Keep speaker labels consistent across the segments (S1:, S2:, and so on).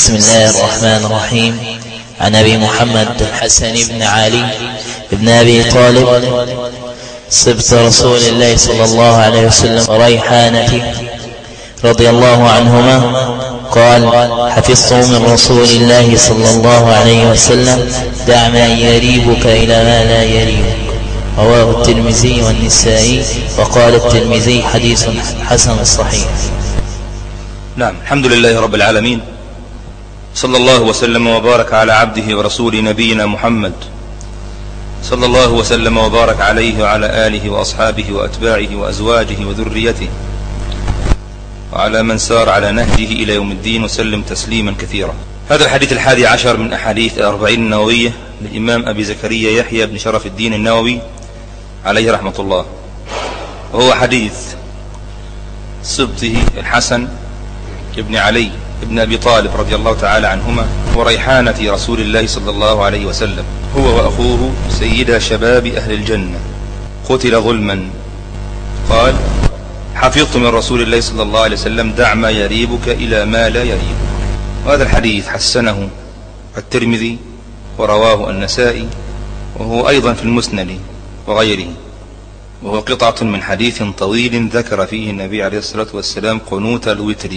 S1: بسم الله الرحمن الرحيم. عن أبي محمد الحسن بن علي بن أبي طالب. سبت رسول الله صلى الله عليه وسلم وريحانة رضي الله عنهما. قال حفظت من رسول الله صلى الله عليه وسلم دع ما يريبك إلى ما لا يريبك. رواه الترمذي والنسائي وقال الترمذي حديث حسن صحيح.
S2: نعم الحمد لله رب العالمين. صلى الله وسلم وبارك على عبده ورسول نبينا محمد. صلى الله وسلم وبارك عليه وعلى آله وأصحابه وأتباعه وأزواجه وذريته. وعلى من سار على نهجه إلى يوم الدين وسلم تسليما كثيرا. هذا الحديث الحادي عشر من أحاديث الأربعين النووية للإمام أبي زكريا يحيى بن شرف الدين النووي عليه رحمة الله. وهو حديث سبطه الحسن ابن علي. ابن أبي طالب رضي الله تعالى عنهما وريحانة رسول الله صلى الله عليه وسلم. هو وأخوه سيدا شباب أهل الجنة. قتل ظلما. قال حفظت من رسول الله صلى الله عليه وسلم دع ما يريبك إلى ما لا يريبك. وهذا الحديث حسنه الترمذي ورواه النسائي وهو أيضا في المسند وغيره. وهو قطعة من حديث طويل ذكر فيه النبي عليه الصلاة والسلام قنوت الوتر.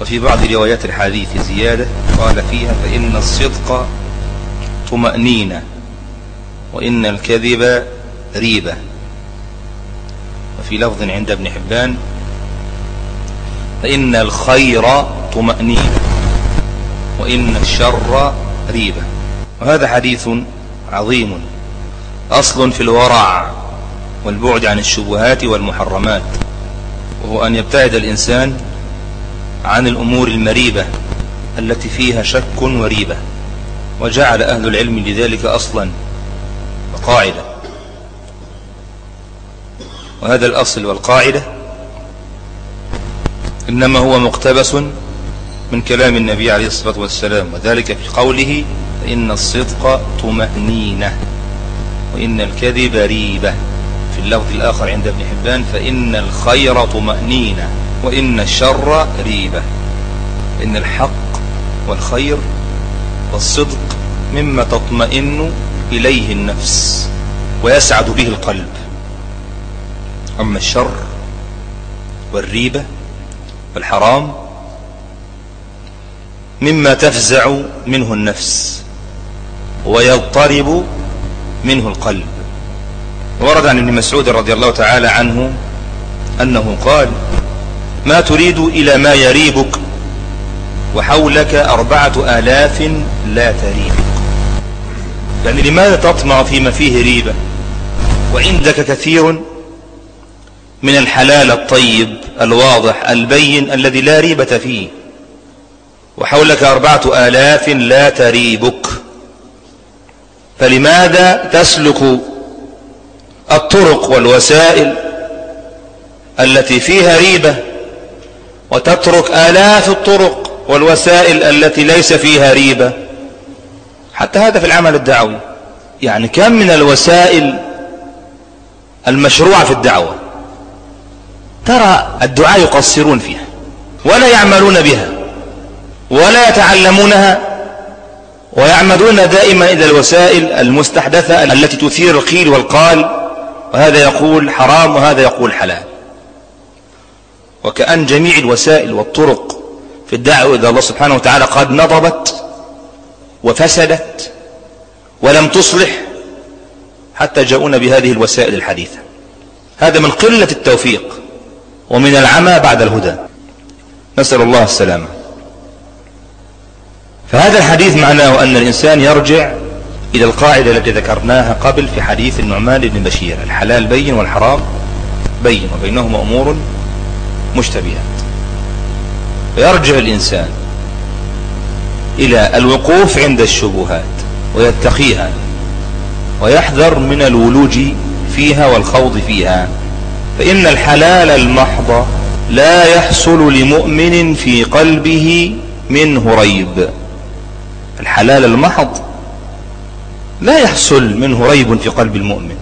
S2: وفي بعض روايات الحديث زيادة قال فيها فإن الصدق طمأنينة وإن الكذب ريبة. وفي لفظ عند ابن حبان فإن الخير طمأنينة وإن الشر ريبة. وهذا حديث عظيم أصل في الورع والبعد عن الشبهات والمحرمات وهو أن يبتعد الإنسان عن الأمور المريبة التي فيها شك وريبة وجعل أهل العلم لذلك أصلا وقاعدة. وهذا الأصل والقاعدة إنما هو مقتبس من كلام النبي عليه الصلاة والسلام وذلك في قوله فإن الصدق طمأنينة وإن الكذب ريبة في اللفظ الآخر عند ابن حبان فإن الخير طمأنينة وإن الشر ريبة. إن الحق والخير والصدق مما تطمئن إليه النفس ويسعد به القلب. أما الشر والريبة والحرام مما تفزع منه النفس ويضطرب منه القلب. ورد عن ابن مسعود رضي الله تعالى عنه أنه قال ما تريد إلى ما يريبك وحولك أربعة آلاف لا تريبك. يعني لماذا تطمع فيما فيه ريبة؟ وعندك كثير من الحلال الطيب الواضح البين الذي لا ريبة فيه. وحولك أربعة آلاف لا تريبك. فلماذا تسلك الطرق والوسائل التي فيها ريبة؟ وتترك آلاف الطرق والوسائل التي ليس فيها ريبة. حتى هذا في العمل الدعوي. يعني كم من الوسائل المشروعة في الدعوة. ترى الدعاء يقصرون فيها. ولا يعملون بها. ولا يتعلمونها. ويعمدون دائما إلى الوسائل المستحدثة التي تثير القيل والقال. وهذا يقول حرام وهذا يقول حلال. وكأن جميع الوسائل والطرق في الدعوة إلى الله سبحانه وتعالى قد نضبت وفسدت ولم تصلح حتى جاءونا بهذه الوسائل الحديثة. هذا من قلة التوفيق ومن العمى بعد الهدى. نسأل الله السلامة. فهذا الحديث معناه أن الإنسان يرجع إلى القاعدة التي ذكرناها قبل في حديث النعمان بن بشير. الحلال بين والحرام بين وبينهما أمور مشتبهات. فيرجع الإنسان إلى الوقوف عند الشبهات ويتقيها ويحذر من الولوج فيها والخوض فيها. فإن الحلال المحض لا يحصل لمؤمن في قلبه منه ريب. الحلال المحض لا يحصل منه ريب في قلب المؤمن.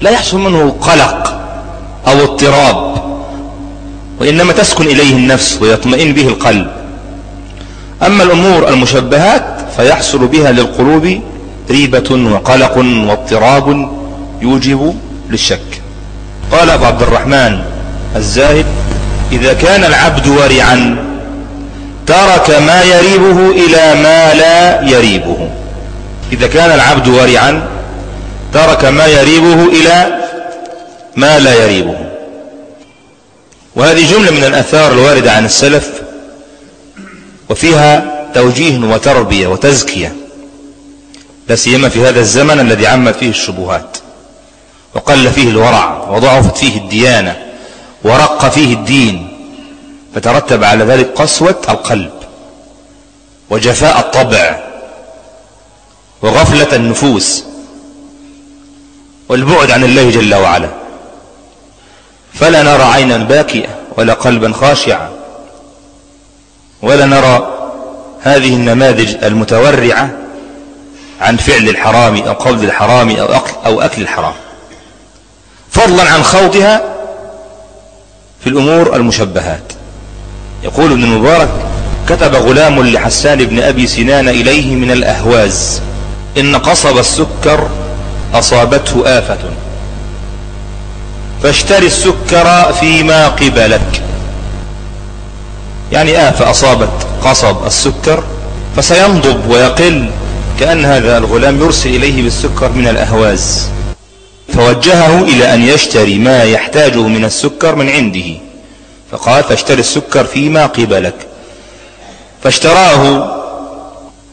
S2: لا يحصل منه قلق أو اضطراب وإنما تسكن إليه النفس ويطمئن به القلب. أما الأمور المشبهات فيحصل بها للقلوب ريبة وقلق واضطراب يوجب للشك. قال أبو عبد الرحمن الزاهد إذا كان العبد ورعا ترك ما يريبه إلى ما لا يريبه. إذا كان العبد ورعا ترك ما يريبه إلى ما لا يريبه. وهذه جملة من الأثار الواردة عن السلف وفيها توجيه وتربية وتزكية لا سيما في هذا الزمن الذي عمت فيه الشبهات وقل فيه الورع وضعفت فيه الديانة ورق فيه الدين فترتب على ذلك قسوة القلب وجفاء الطبع وغفلة النفوس والبعد عن الله جل وعلا. فلا نرى عينا باكية ولا قلبا خاشعا. ولا نرى هذه النماذج المتورعة عن فعل الحرام أو قول الحرام أو أكل, أو أكل الحرام. فضلا عن خوضها في الأمور المشبهات. يقول ابن المبارك كتب غلام لحسان بن أبي سنان إليه من الأهواز. إن قصب السكر أصابته آفة. فاشتري السكر فيما قبلك. يعني آفة أصابت قصب السكر فسينضب ويقل كأن هذا الغلام يرسل إليه بالسكر من الأهواز. فوجهه إلى أن يشتري ما يحتاجه من السكر من عنده فقال فاشتري السكر فيما قبلك. فاشتراه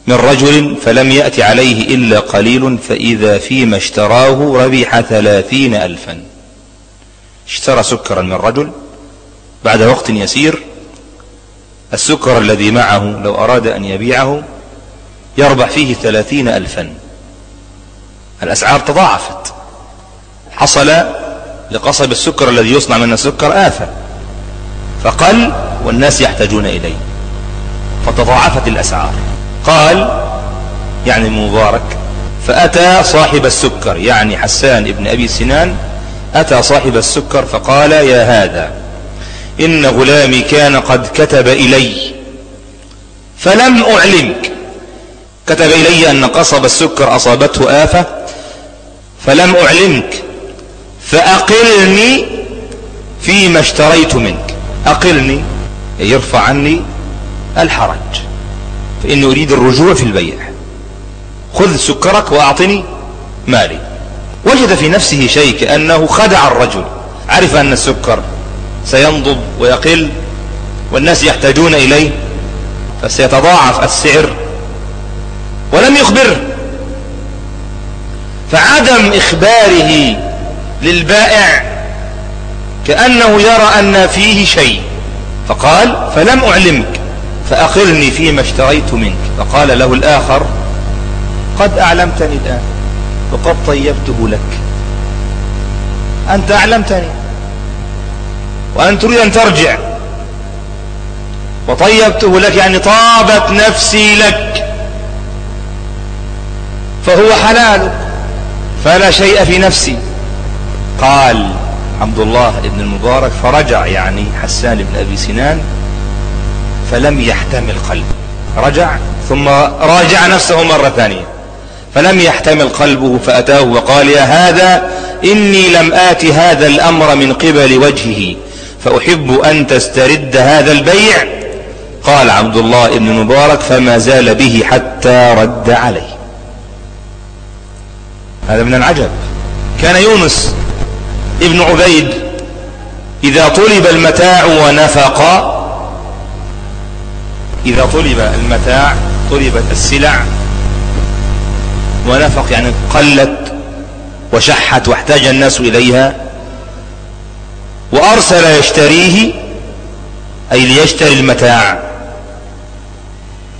S2: من رجل فلم يأت عليه إلا قليل فإذا فيما اشتراه ربح ثلاثين ألفا. اشترى سكرا من رجل بعد وقت يسير السكر الذي معه لو أراد أن يبيعه يربح فيه ثلاثين ألفا. الأسعار تضاعفت. حصل لقصب السكر الذي يصنع من السكر آفة فقل والناس يحتاجون إليه. فتضاعفت الأسعار. قال يعني المبارك فأتى صاحب السكر يعني حسان ابن أبي سنان أتى صاحب السكر فقال يا هذا إن غلامي كان قد كتب إلي فلم أعلمك. كتب إلي أن قصب السكر أصابته آفة فلم أعلمك. فأقلني فيما اشتريت منك. أقلني يرفع عني الحرج فإني أريد الرجوع في البيع. خذ سكرك وأعطني مالي. وجد في نفسه شيء كأنه خدع الرجل عرف أن السكر سينضب ويقل والناس يحتاجون إليه فسيتضاعف السعر ولم يخبره فعدم إخباره للبائع كأنه يرى أن فيه شيء فقال فلم أعلمك فأقرني فيما اشتريت منك. فقال له الآخر قد أعلمتني الآن. وقد طيبته لك. أنت أعلمتني. وأن تريد أن ترجع. وطيبته لك يعني طابت نفسي لك. فهو حلال. فلا شيء في نفسي. قال عبد الله بن المبارك فرجع يعني حسان بن أبي سنان فلم يحتمل قلبه. رجع ثم راجع نفسه مرة ثانية. فلم يحتمل قلبه فأتاه وقال يا هذا إني لم آت هذا الأمر من قبل وجهه فأحب أن تسترد هذا البيع. قال عبد الله بن المبارك فما زال به حتى رد عليه. هذا من العجب. كان يونس ابن عبيد إذا طلب المتاع ونفق إذا طلب المتاع طلبت السلع ونفق يعني قلت وشحت واحتاج الناس إليها. وأرسل يشتريه أي ليشتري المتاع.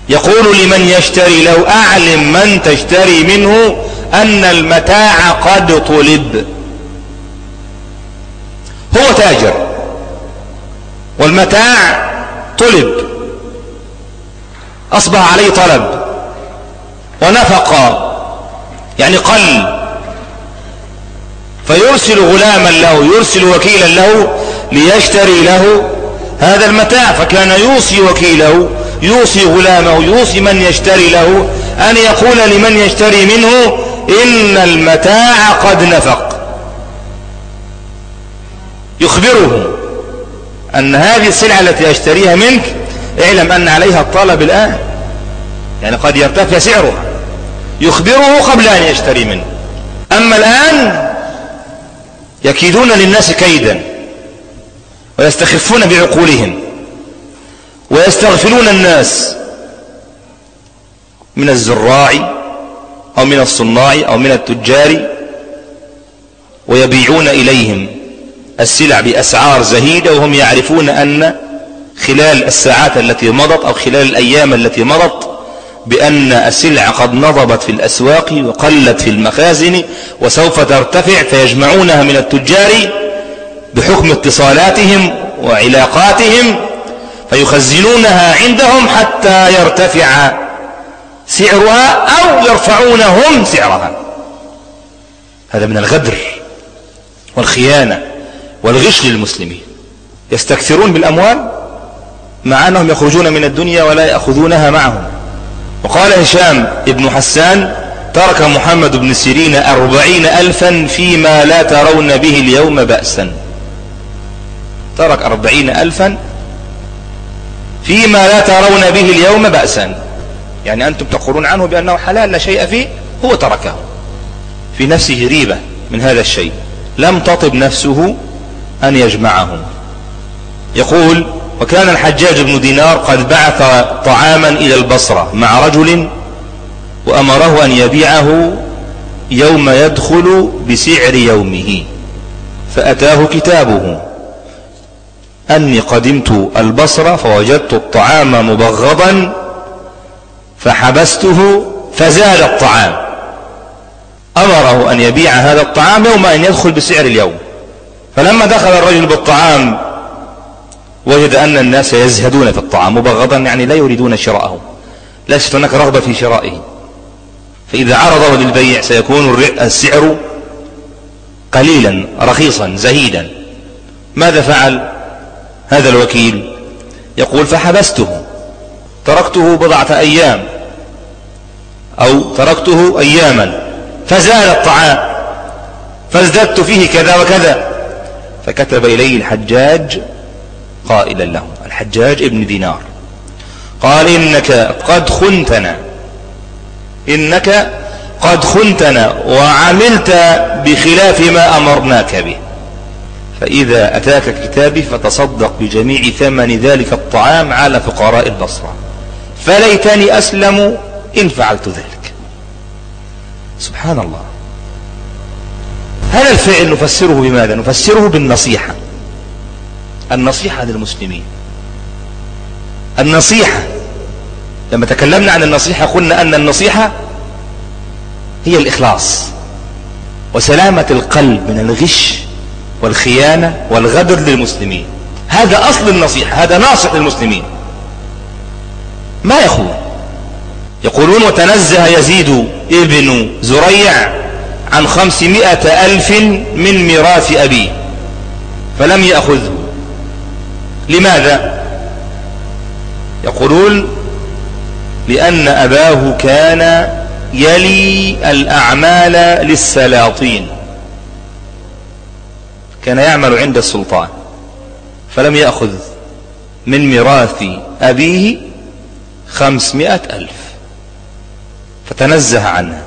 S2: يقول لمن يشتري لو أعلم من تشتري منه أن المتاع قد طلب. هو تاجر والمتاع طلب. أصبح عليه طلب. ونفق. يعني قل. فيرسل غلاما له يرسل وكيلا له ليشتري له هذا المتاع فكان يوصي وكيله يوصي غلامه يوصي من يشتري له أن يقول لمن يشتري منه إن المتاع قد نفق. يخبره أن هذه السلعة التي أشتريها منك اعلم أن عليها الطلب الآن. يعني قد يرتفع سعرها. يخبره قبل أن يشتري منه. أما الآن يكيدون للناس كيدا ويستخفون بعقولهم ويستغفلون الناس من الزراع أو من الصناع أو من التجار ويبيعون إليهم السلع بأسعار زهيدة وهم يعرفون أن خلال الساعات التي مضت أو خلال الأيام التي مضت بأن السلع قد نضبت في الأسواق وقلت في المخازن وسوف ترتفع فيجمعونها من التجار بحكم اتصالاتهم وعلاقاتهم فيخزنونها عندهم حتى يرتفع سعرها أو يرفعون هم سعرها. هذا من الغدر والخيانة والغش للمسلمين. يستكثرون بالأموال مع أنهم يخرجون من الدنيا ولا يأخذونها معهم. وقال هشام ابن حسان ترك محمد بن سيرين أربعين ألفا فيما لا ترون به اليوم بأسا. ترك أربعين ألفا فيما لا ترون به اليوم بأسا. يعني أنتم تقولون عنه بأنه حلال لا شيء فيه هو تركه. في نفسه ريبة من هذا الشيء. لم تطب نفسه أن يجمعه يقول وكان الحجاج بن دينار قد بعث طعاما إلى البصرة مع رجل وأمره أن يبيعه يوم يدخل بسعر يومه فأتاه كتابه. أني قدمت البصرة فوجدت الطعام مبغضا فحبسته فزاد الطعام. أمره أن يبيع هذا الطعام يوم أن يدخل بسعر اليوم. فلما دخل الرجل بالطعام وجد أن الناس يزهدون في الطعام مبغضا يعني لا يريدون شراءه. ليست هناك رغبة في شرائه. فإذا عرضه للبيع سيكون السعر قليلا رخيصا زهيدا. ماذا فعل هذا الوكيل؟ يقول فحبسته. تركته بضعة أيام. أو تركته أياما. فزال الطعام. فازددت فيه كذا وكذا. فكتب إليه الحجاج قائلا له الحجاج ابن دينار. قال إنك قد خنتنا. إنك قد خنتنا وعملت بخلاف ما أمرناك به. فإذا أتاك كتابي فتصدق بجميع ثمن ذلك الطعام على فقراء البصرة. فليتني أسلم إن فعلت ذلك. سبحان الله. هذا الفعل نفسره بماذا؟ نفسره بالنصيحة. النصيحة للمسلمين. النصيحة لما تكلمنا عن النصيحة قلنا أن النصيحة هي الإخلاص وسلامة القلب من الغش والخيانة والغدر للمسلمين. هذا أصل النصيحة هذا ناصح للمسلمين. ما يخون يقولون وتنزه يزيد ابن زريع عن خمسمائة ألف من ميراث أبيه فلم يأخذه. لماذا؟ يقولون لأن أباه كان يلي الأعمال للسلاطين. كان يعمل عند السلطان فلم يأخذ من ميراث أبيه خمسمائة ألف. فتنزه عنها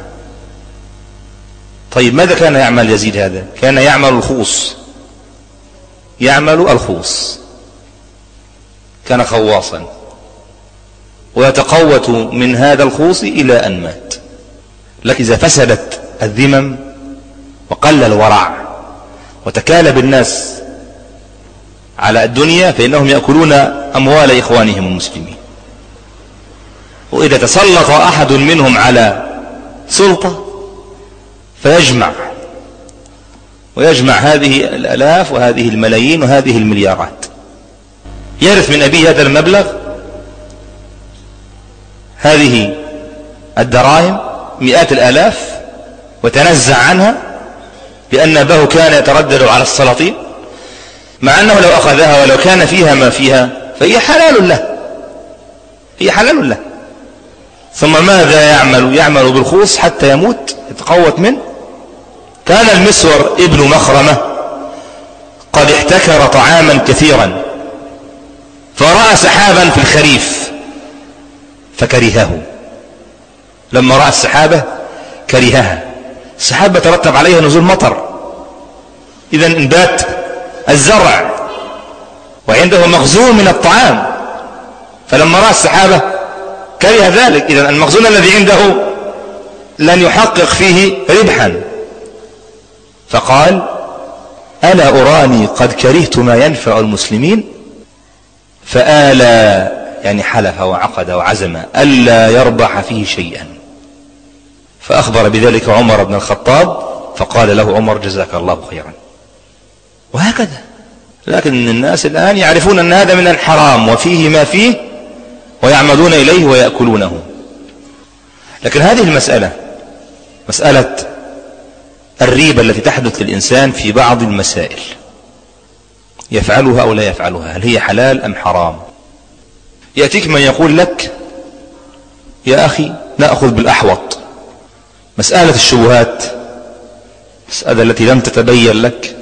S2: طيب ماذا كان يعمل يزيد هذا؟ كان يعمل الخوص. يعمل الخوص. كان خواصا. ويتقوت من هذا الخوص إلى أن مات. لكن إذا فسدت الذمم وقل الورع وتكالب الناس على الدنيا فإنهم يأكلون أموال إخوانهم المسلمين. وإذا تسلط أحد منهم على سلطة فيجمع ويجمع هذه الألاف وهذه الملايين وهذه المليارات. يرث من أبيه هذا المبلغ؟ هذه الدراهم مئات الآلاف وتنزع عنها لأن أباه كان يتردد على السلاطين مع أنه لو أخذها ولو كان فيها ما فيها فهي حلال له هي حلال له. ثم ماذا يعمل؟ يعمل بالخوص حتى يموت يتقوت منه كان المسور ابن مخرمة قد احتكر طعاما كثيرا. فرأى سحابا في الخريف فكرهه. لما رأى السحابة كرهها. السحابة ترتب عليها نزول مطر. إذا انبات الزرع وعنده مخزون من الطعام. فلما رأى السحابة كره ذلك. إذا المخزون الذي عنده لن يحقق فيه ربحا. فقال ألا أراني قد كرهت ما ينفع المسلمين فآلى يعني حلف وعقد وعزم ألا يربح فيه شيئا. فأخبر بذلك عمر بن الخطاب فقال له عمر جزاك الله خيرا. وهكذا. لكن الناس الآن يعرفون أن هذا من الحرام وفيه ما فيه ويعمدون إليه ويأكلونه. لكن هذه المسألة مسألة الريبة التي تحدث للإنسان في بعض المسائل. يفعلها أو لا يفعلها هل هي حلال أم حرام؟ يأتيك من يقول لك يا أخي نأخذ بالأحوط. مسألة الشبهات مسألة التي لم تتبين لك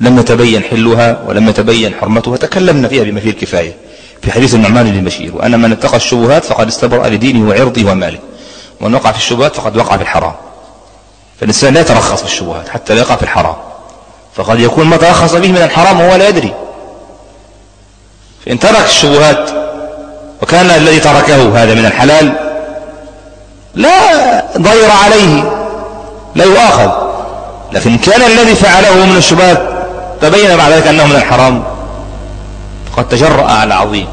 S2: لم يتبين حلها ولم يتبين حرمتها تكلمنا فيها بما فيه الكفاية في حديث النعمان بن بشير وأن من اتقى الشبهات فقد استبرأ لدينه وعرضه وماله ومن وقع في الشبهات فقد وقع في الحرام. فالإنسان لا يترخص في الشبهات حتى لا يقع في الحرام. فقد يكون ما ترخص به من الحرام وهو لا يدري. فإن ترك الشبهات وكان الذي تركه هذا من الحلال لا ضير عليه لا يؤاخذ. لكن كان الذي فعله من الشبهات تبين بعد ذلك أنه من الحرام. فقد تجرأ على عظيم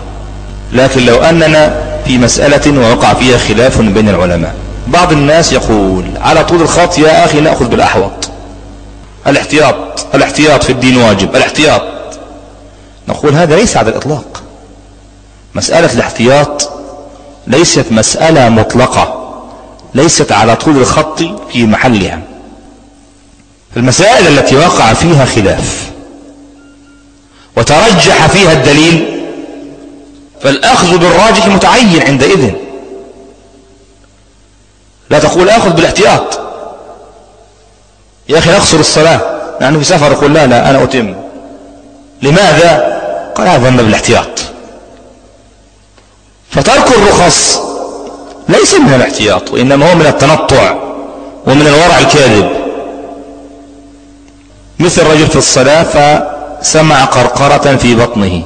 S2: لكن لو أننا في مسألة ووقع فيها خلاف بين العلماء بعض الناس يقول على طول الخط يا أخي نأخذ بالأحوط. الاحتياط الاحتياط في الدين واجب الاحتياط. نقول هذا ليس على الإطلاق. مسألة الاحتياط ليست مسألة مطلقة ليست على طول الخط في محلها. المسائل التي وقع فيها خلاف وترجح فيها الدليل فالأخذ بالراجح متعين عندئذ. لا تقول أخذ بالاحتياط. يا أخي نقصر الصلاة. نحن في سفر يقول لا لا أنا أتم. لماذا؟ قال هذا من بالاحتياط. فترك الرخص ليس من الاحتياط وإنما هو من التنطع ومن الورع الكاذب. مثل رجل في الصلاة فسمع قرقرة في بطنه.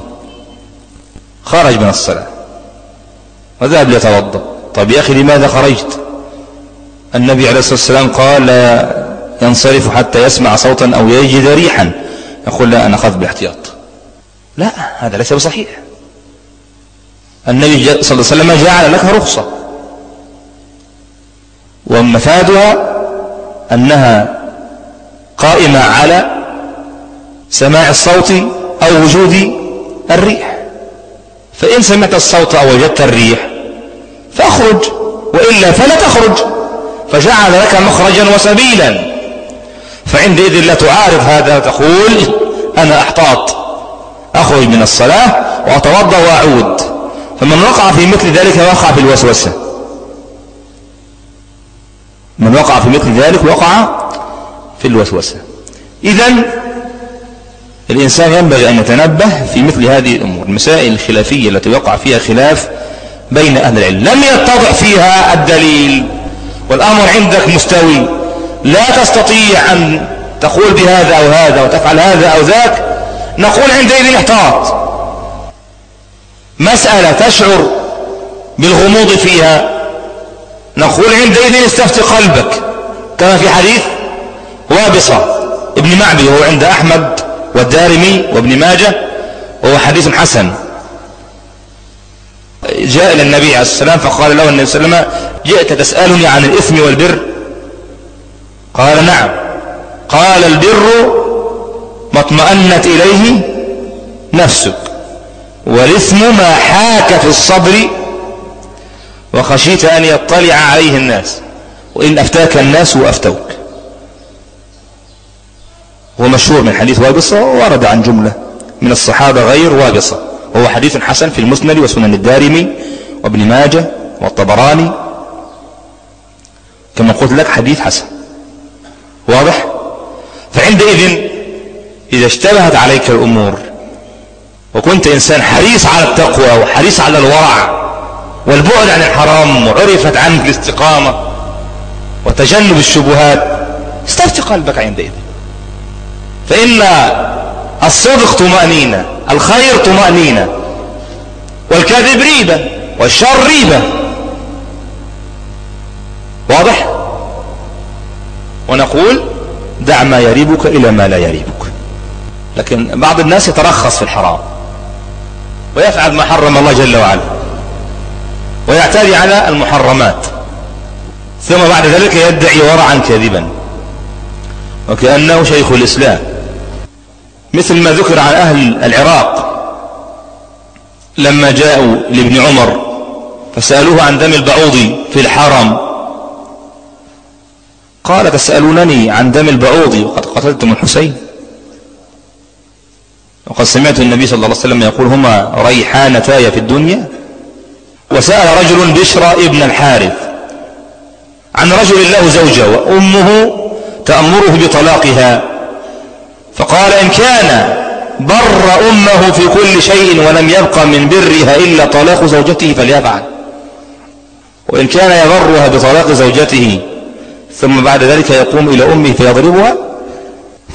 S2: خرج من الصلاة. وذهب ليتوضأ. طيب يا أخي لماذا خرجت؟ النبي عليه الصلاة والسلام قال ينصرف حتى يسمع صوتا أو يجد ريحا يقول لا أنا أخذ بالاحتياط لا هذا ليس بصحيح. النبي صلى الله عليه وسلم جعل لك رخصة. ومفادها أنها قائمة على سماع الصوت أو وجود الريح. فإن سمعت الصوت أو وجدت الريح فأخرج وإلا فلا تخرج. فجعل لك مخرجا وسبيلا. فعندئذ لا تعارض هذا تقول أنا أحتاط أخرج من الصلاة وأتوضأ وأعود. فمن وقع في مثل ذلك وقع في الوسوسة. من وقع في مثل ذلك وقع في الوسوسة. إذا الإنسان ينبغي أن يتنبه في مثل هذه الأمور المسائل الخلافية التي وقع فيها خلاف بين أهل العلم. لم يتضح فيها الدليل والأمر عندك مستوي. لا تستطيع أن تقول بهذا أو هذا وتفعل هذا أو ذاك. نقول عندئذ احتاط. مسألة تشعر بالغموض فيها. نقول عندئذ استفت قلبك. كما في حديث وابصة ابن معبي وهو عند أحمد والدارمي وابن ماجه وهو حديث حسن. جاء إلى النبي عليه السلام فقال له النبي صلى الله عليه وسلم جئت تسألني عن الإثم والبر. قال نعم. قال البر ما اطمأنت إليه نفسك. والإثم ما حاك في الصبر وخشيت أن يطلع عليه الناس. وإن أفتاك الناس وأفتوك. هو مشهور من حديث وابصة ورد عن جملة من الصحابة غير وابصة وهو حديث حسن في المسند وسنن الدارمي وابن ماجه والطبراني. كما قلت لك حديث حسن. واضح؟ فعندئذ إذا اشتبهت عليك الأمور وكنت إنسان حريص على التقوى وحريص على الورع والبعد عن الحرام وعرفت عنك الاستقامة وتجنب الشبهات استفتي قلبك عندئذ. فإن الصدق طمأنينة الخير طمأنينة والكذب ريبة والشر ريبة. واضح؟ ونقول دع ما يريبك إلى ما لا يريبك. لكن بعض الناس يترخص في الحرام ويفعل ما حرم الله جل وعلا ويعتدي على المحرمات ثم بعد ذلك يدعي ورعا كاذبا. وكأنه شيخ الإسلام مثل ما ذكر عن أهل العراق لما جاءوا لابن عمر فسألوه عن دم البعوض في الحرم قال تسألونني عن دم البعوض وقد قتلتم الحسين. وقد سمعت النبي صلى الله عليه وسلم يقول هما ريحانتاي في الدنيا. وسأل رجل بشرى ابن الحارث عن رجل له زوجة وأمه تأمره بطلاقها. فقال إن كان بر أمه في كل شيء ولم يبق من برها إلا طلاق زوجته فليفعل. وإن كان يبرها بطلاق زوجته ثم بعد ذلك يقوم إلى أمه فيضربها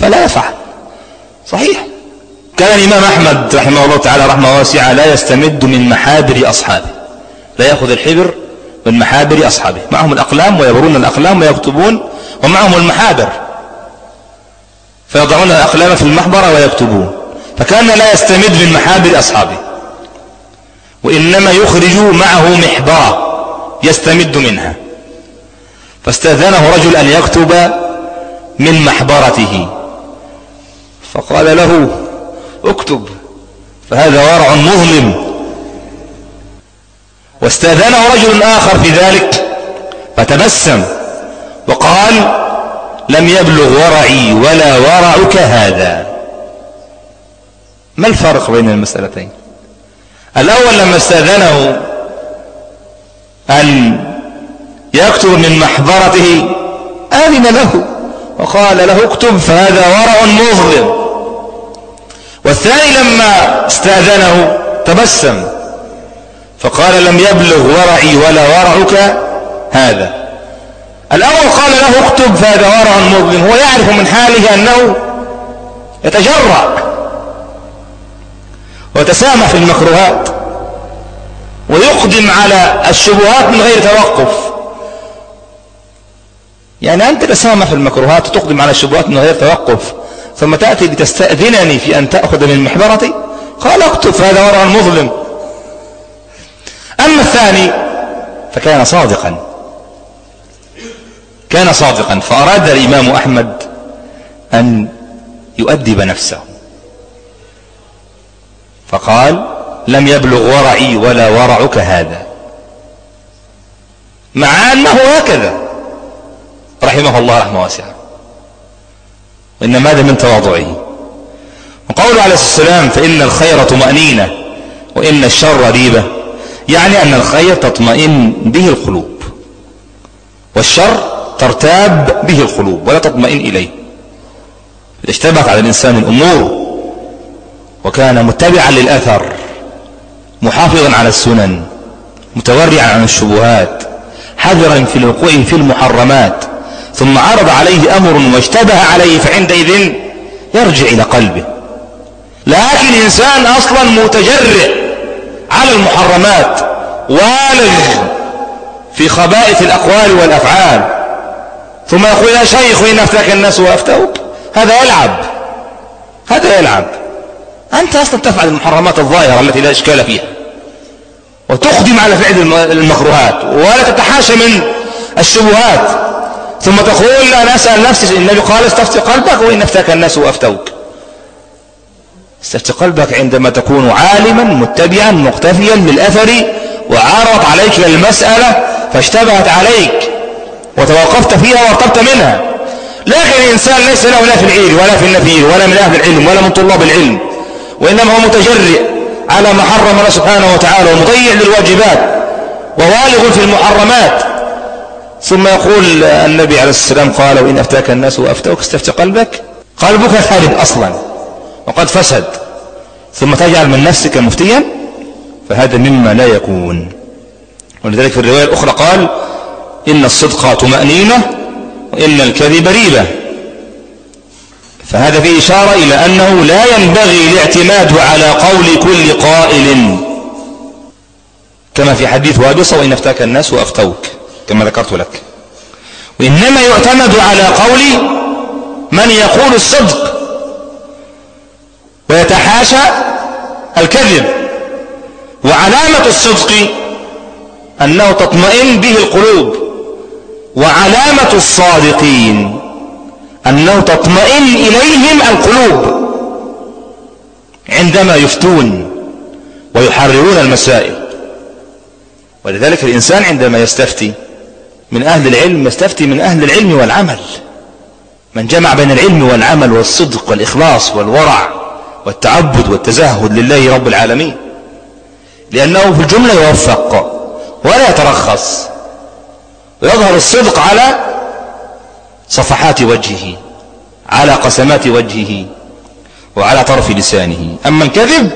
S2: فلا يفعل. صحيح. كان الإمام أحمد رحمه الله تعالى رحمة واسعة لا يستمد من محابر أصحابه لا يأخذ الحبر من محابر أصحابه. معهم الأقلام ويبرون الأقلام ويكتبون ومعهم المحابر فيضعون الأقلام في المحبرة ويكتبون. فكان لا يستمد من محابر أصحابه وإنما يخرج معه محبرة يستمد منها. فاستاذنه رجل أن يكتب من محبرته فقال له اكتب فهذا ورع مظلم. واستأذنه رجل آخر في ذلك فتبسم وقال لم يبلغ ورعي ولا ورعك هذا. ما الفرق بين المسألتين؟ الأول لما استأذنه أن يكتب من محضرته آذن له وقال له اكتب فهذا ورع مظلم. والثاني لما استأذنه تبسم فقال لم يبلغ ورعي ولا ورعك هذا. الأول قال له اكتب فهذا ورع مظلم. هو يعرف من حاله أنه يتجرأ ويتسامح في المكروهات ويقدم على الشبهات من غير توقف. يعني أنت تسامح المكروهات وتقدم على الشبهات من غير توقف ثم تأتي لتستأذنني في أن تأخذ من محبرتي قال اكتب هذا ورع مظلم أما الثاني فكان صادقا. كان صادقا فأراد الإمام أحمد أن يؤدب نفسه. فقال لم يبلغ ورعي ولا ورعك هذا مع أنه هكذا. رحمه الله رحمة واسعة. وإنما هذا من تواضعه؟ وقوله عليه الصلاة والسلام فإن الخير طمأنينة وإن الشر ريبة. يعني أن الخير تطمئن به القلوب والشر ترتاب به القلوب ولا تطمئن إليه. إذا اشتبهت على الإنسان الأمور وكان متبعا للأثر محافظا على السنن متورعا عن الشبهات حذرا في الوقوع في المحرمات ثم عرض عليه أمر واشتبه عليه فعندئذ يرجع إلى قلبه. لكن إنسان أصلا متجرئ على المحرمات والغ في خبائث الأقوال والأفعال. ثم يقول يا شيخ وإن أفتاك الناس وأفتوك هذا يلعب هذا يلعب. أنت أصلا تفعل المحرمات الظاهرة التي لا إشكال فيها وتقدم على فعل المكروهات ولا تتحاشى من الشبهات. ثم تقول أنا أسأل نفسي النبي قال استفتي قلبك وإن أفتاك الناس وأفتوك. استفتي قلبك عندما تكون عالما متبعا مقتفيا بالأثر وعرض عليك المسألة فاشتبهت عليك وتوقفت فيها وأرتبت منها. لكن الإنسان ليس له لا في العير ولا في النفير ولا من أهل العلم ولا من طلاب العلم وإنما هو متجرئ على ما حرم الله سبحانه وتعالى ومضيع للواجبات ووالغ في المحرمات. ثم يقول النبي عليه السلام قال وإن أفتاك الناس وأفتوك استفت قلبك. قلبك خالد أصلا وقد فسد. ثم تجعل من نفسك مفتيا فهذا مما لا يكون. ولذلك في الرواية الأخرى قال إن الصدق طمأنينة وإن الكذب ريبة. فهذا فيه إشارة إلى أنه لا ينبغي الاعتماد على قول كل قائل. كما في حديث وابصة وإن أفتاك الناس وأفتوك. كما ذكرت لك. وإنما يعتمد على قول من يقول الصدق ويتحاشى الكذب. وعلامة الصدق أنه تطمئن به القلوب. وعلامة الصادقين أنه تطمئن إليهم القلوب عندما يفتون ويحررون المسائل. ولذلك الإنسان عندما يستفتي من أهل العلم يستفتي من أهل العلم والعمل. من جمع بين العلم والعمل والصدق والإخلاص والورع والتعبد والتزهد لله رب العالمين. لأنه في الجملة يوفق ولا يترخص ويظهر الصدق على صفحات وجهه على قسمات وجهه وعلى طرف لسانه. أما الكذب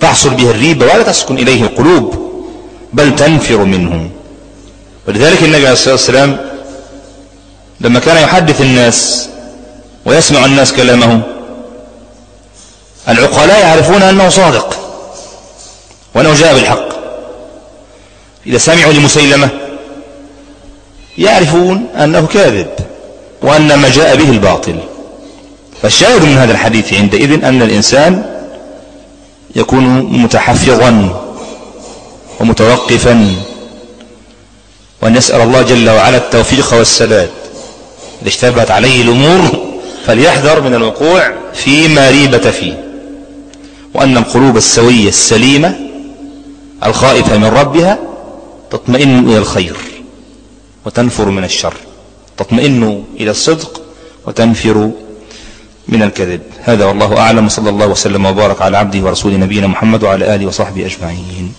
S2: تحصل به الريبة ولا تسكن إليه القلوب بل تنفر منه. ولذلك النبي عليه الصلاة والسلام لما كان يحدث الناس ويسمع الناس كلامه العقلاء يعرفون أنه صادق وأنه جاء بالحق. إذا سمعوا لمسيلمة يعرفون أنه كاذب وأن ما جاء به الباطل. فالشاهد من هذا الحديث عندئذ أن الإنسان يكون متحفظا ومتوقفا ونسأل الله جل وعلا التوفيق والسداد. إذا اشتبهت عليه الأمور فليحذر من الوقوع فيما ريبة فيه. وأن القلوب السوية السليمة الخائفة من ربها تطمئن إلى الخير وتنفر من الشر. تطمئن إلى الصدق وتنفر من الكذب. هذا والله أعلم. صلى الله وسلم وبارك على عبده ورسوله نبينا محمد وعلى آله وصحبه أجمعين.